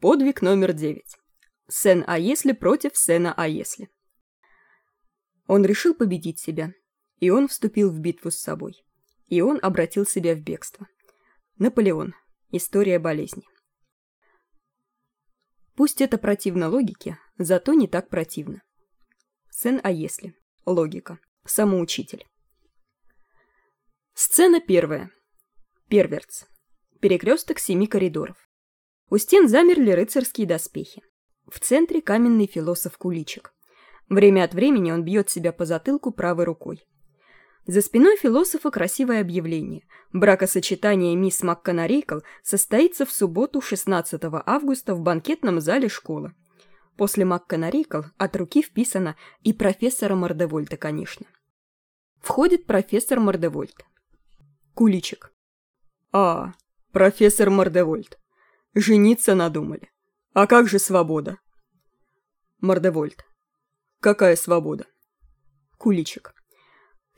Подвиг номер девять. Сен «А если» против Сена «А если». Он решил победить себя, и он вступил в битву с собой. И он обратил себя в бегство. Наполеон. История болезни. Пусть это противно логике, зато не так противно. Сен «А если». Логика. Самоучитель. Сцена первая. Перверц. Перекресток семи коридоров. У стен замерли рыцарские доспехи. В центре каменный философ Куличик. Время от времени он бьет себя по затылку правой рукой. За спиной философа красивое объявление. Бракосочетание мисс МакКонарейкл состоится в субботу 16 августа в банкетном зале школы. После МакКонарейкл от руки вписано и профессора Мордевольта, конечно. Входит профессор Мордевольт. Куличик. А, профессор Мордевольт. Жениться надумали. А как же свобода? Мордевольт. Какая свобода? Куличик.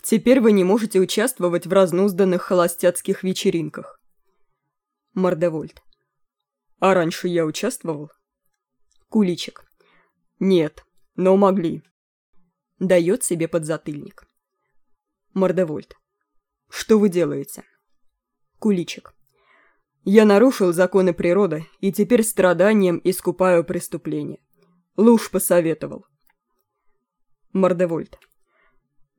Теперь вы не можете участвовать в разнузданных холостяцких вечеринках. Мордевольт. А раньше я участвовал? Куличик. Нет, но могли. Дает себе подзатыльник. Мордевольт. Что вы делаете? Куличик. Я нарушил законы природы и теперь страданием искупаю преступление. Луж посоветовал. Мордевольт.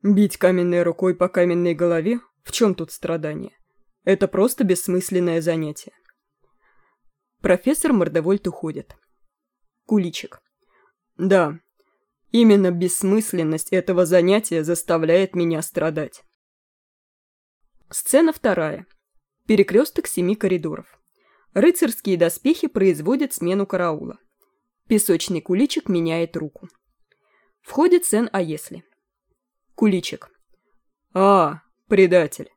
Бить каменной рукой по каменной голове? В чем тут страдание? Это просто бессмысленное занятие. Профессор Мордевольт уходит. Куличик. Да, именно бессмысленность этого занятия заставляет меня страдать. Сцена вторая. Перекресток семи коридоров. Рыцарские доспехи производят смену караула. Песочный куличик меняет руку. Входит Сен «А если?» Куличик. «А, предатель.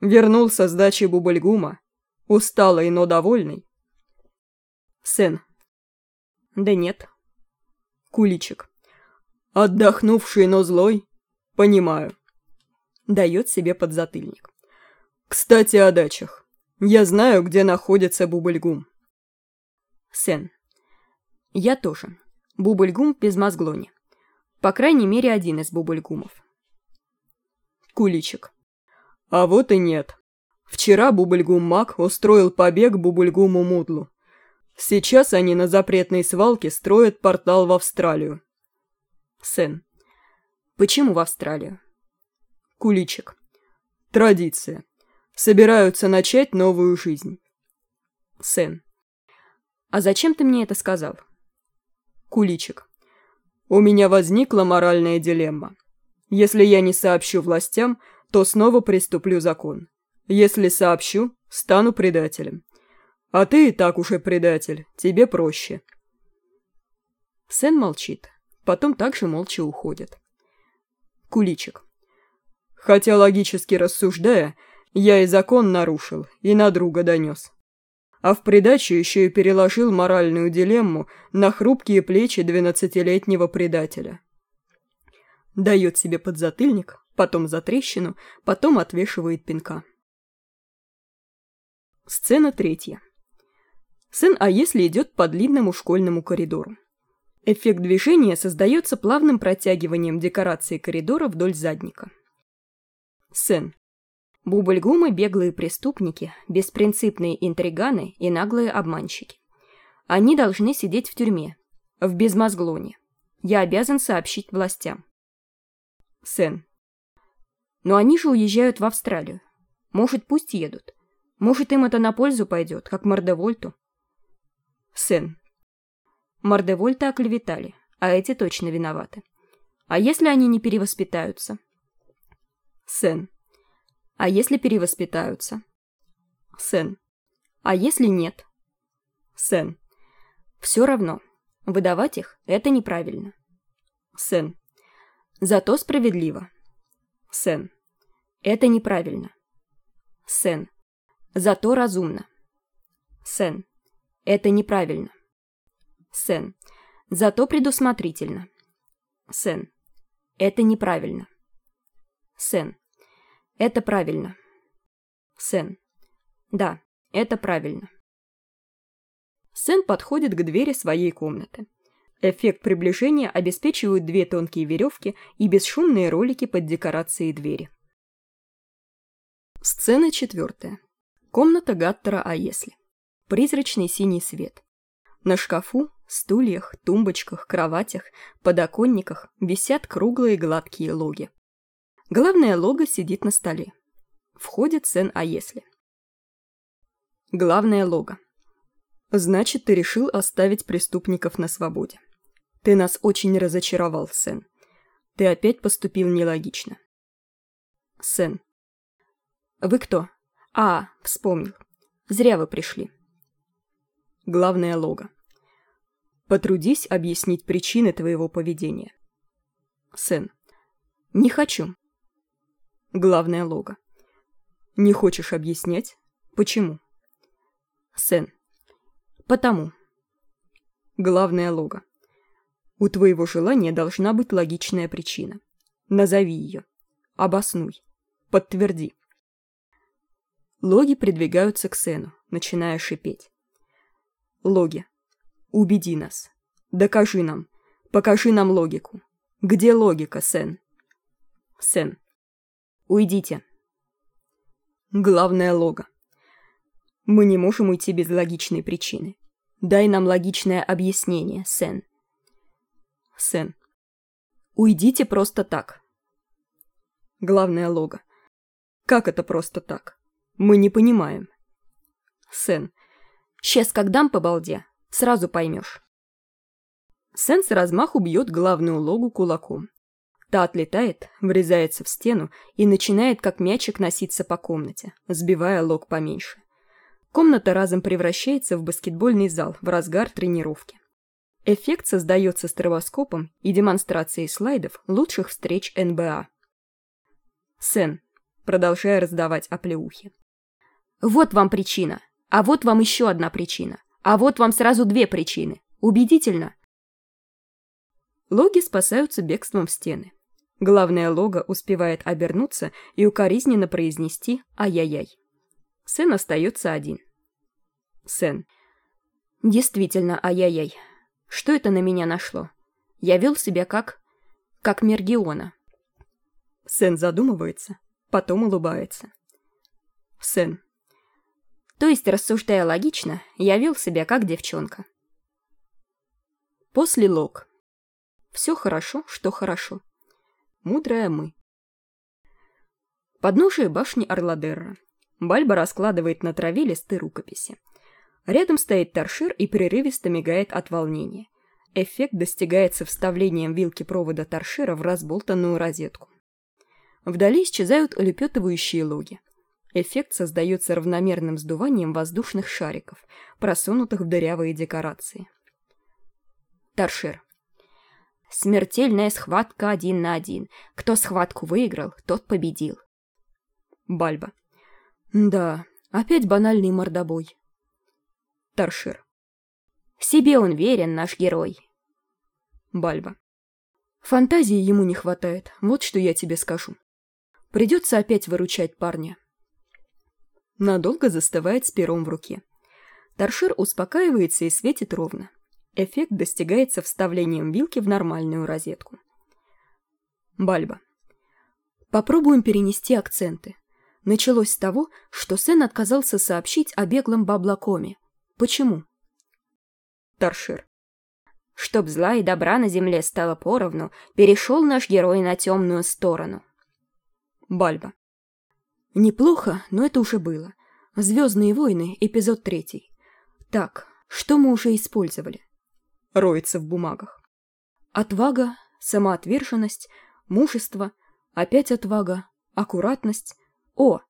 Вернулся с дачи Бубальгума. Усталый, но довольный?» Сен. «Да нет». Куличик. «Отдохнувший, но злой? Понимаю». Дает себе подзатыльник. Кстати, о дачах. Я знаю, где находится Бубльгум. Сен. Я тоже. Бубльгум в Безмозглоне. По крайней мере, один из Бубльгумов. Куличик. А вот и нет. Вчера Бубльгум Мак устроил побег Бубльгуму Мудлу. Сейчас они на запретной свалке строят портал в Австралию. Сен. Почему в Австралию? Куличик. Традиция собираются начать новую жизнь. Сэн. А зачем ты мне это сказал? Куличик. У меня возникла моральная дилемма. Если я не сообщу властям, то снова приступлю закон. Если сообщу, стану предателем. А ты и так уже предатель, тебе проще. Сэн молчит, потом также молча уходит. Куличик. Хотя логически рассуждая, я и закон нарушил, и на друга донес. А в придачу еще и переложил моральную дилемму на хрупкие плечи двенадцатилетнего предателя. Дает себе подзатыльник, потом за трещину, потом отвешивает пинка. Сцена третья. Сын А если идет по длинному школьному коридору. Эффект движения создается плавным протягиванием декорации коридора вдоль задника. Сэн. Бубльгумы – беглые преступники, беспринципные интриганы и наглые обманщики. Они должны сидеть в тюрьме, в безмозглоне. Я обязан сообщить властям. Сэн. Но они же уезжают в Австралию. Может, пусть едут. Может, им это на пользу пойдет, как Мордевольту. Сэн. Мордевольта оклеветали, а эти точно виноваты. А если они не перевоспитаются? Сэн. А если перевоспитаются? Сен. А если нет? Сен. Все равно. Выдавать их – это неправильно. Сен. Зато справедливо. Сен. Это неправильно. Сен. Зато разумно. Сен. Это неправильно. Сен. Зато предусмотрительно. Сен. Это неправильно. Сен. Это правильно. Сен. Да, это правильно. Сен подходит к двери своей комнаты. Эффект приближения обеспечивают две тонкие веревки и бесшумные ролики под декорацией двери. Сцена четвертая. Комната Гаттера «А если?». Призрачный синий свет. На шкафу, стульях, тумбочках, кроватях, подоконниках висят круглые гладкие логи. Главное лого сидит на столе. Входит Сен «А если?». Главное лого. Значит, ты решил оставить преступников на свободе. Ты нас очень разочаровал, Сен. Ты опять поступил нелогично. Сен. Вы кто? А, вспомнил. Зря вы пришли. Главное лого. Потрудись объяснить причины твоего поведения. Сен. Не хочу. Главное лого. Не хочешь объяснять? Почему? Сен. Потому. Главное лого. У твоего желания должна быть логичная причина. Назови ее. Обоснуй. Подтверди. Логи придвигаются к Сену, начиная шипеть. Логи. Убеди нас. Докажи нам. Покажи нам логику. Где логика, Сен? Сен. Уйдите. Главное лого. Мы не можем уйти без логичной причины. Дай нам логичное объяснение, Сен. Сен. Уйдите просто так. Главное лого. Как это просто так? Мы не понимаем. Сен. Сейчас как дам по балде, сразу поймешь. Сен с размаху бьет главную логу кулаком. Та отлетает, врезается в стену и начинает как мячик носиться по комнате, сбивая лог поменьше. Комната разом превращается в баскетбольный зал в разгар тренировки. Эффект создается стробоскопом и демонстрацией слайдов лучших встреч НБА. Сен, продолжая раздавать оплеухи. Вот вам причина, а вот вам еще одна причина, а вот вам сразу две причины. Убедительно? Логи спасаются бегством в стены. Главное лого успевает обернуться и укоризненно произнести «Ай-яй-яй». Сен остается один. Сен. Действительно, ай-яй-яй. Что это на меня нашло? Я вел себя как... как Мергиона. Сен задумывается, потом улыбается. Сен. То есть, рассуждая логично, я вел себя как девчонка. После лог. Все хорошо, что хорошо. Мудрая мы. Подножие башни Орладерра. Бальба раскладывает на траве листы рукописи. Рядом стоит торшир и прерывисто мигает от волнения. Эффект достигается вставлением вилки провода торшира в разболтанную розетку. Вдали исчезают улепетывающие логи. Эффект создается равномерным сдуванием воздушных шариков, просунутых в дырявые декорации. Торшир. Смертельная схватка один на один. Кто схватку выиграл, тот победил. Бальба. Да, опять банальный мордобой. Торшир. Себе он верен, наш герой. Бальба. Фантазии ему не хватает, вот что я тебе скажу. Придется опять выручать парня. Надолго застывает с пером в руке. Торшир успокаивается и светит ровно. Эффект достигается вставлением вилки в нормальную розетку. Бальба. Попробуем перенести акценты. Началось с того, что Сен отказался сообщить о беглом баблакоме. Почему? Торшир. Чтоб зла и добра на земле стало поровну, перешел наш герой на темную сторону. Бальба. Неплохо, но это уже было. «Звездные войны», эпизод третий. Так, что мы уже использовали? Роется в бумагах. Отвага, самоотверженность, мужество, опять отвага, аккуратность. О,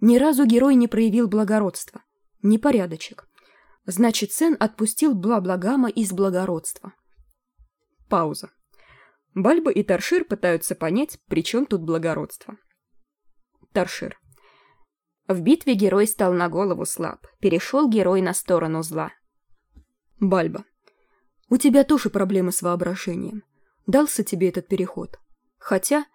ни разу герой не проявил благородства. Непорядочек. Значит, Сен отпустил Бла-Благама из благородства. Пауза. Бальба и Торшир пытаются понять, при чем тут благородство. Торшир. В битве герой стал на голову слаб. Перешел герой на сторону зла. Бальба. У тебя тоже проблемы с воображением. Дался тебе этот переход. Хотя,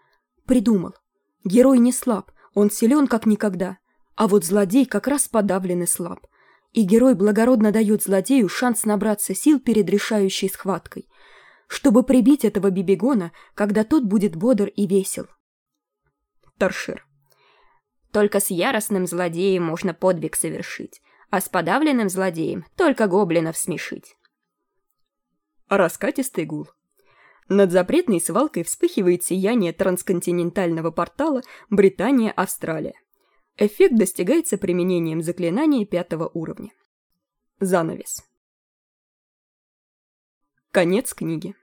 придумал. Герой не слаб, он силен как никогда. А вот злодей как раз подавлен и слаб. и герой благородно дает злодею шанс набраться сил перед решающей схваткой, чтобы прибить этого бибигона, когда тот будет бодр и весел. Торшир. Только с яростным злодеем можно подвиг совершить, а с подавленным злодеем только гоблинов смешить. Раскатистый гул. Над запретной свалкой вспыхивает сияние трансконтинентального портала Британия-Австралия. Эффект достигается применением заклинания пятого уровня. Занавес. Конец книги.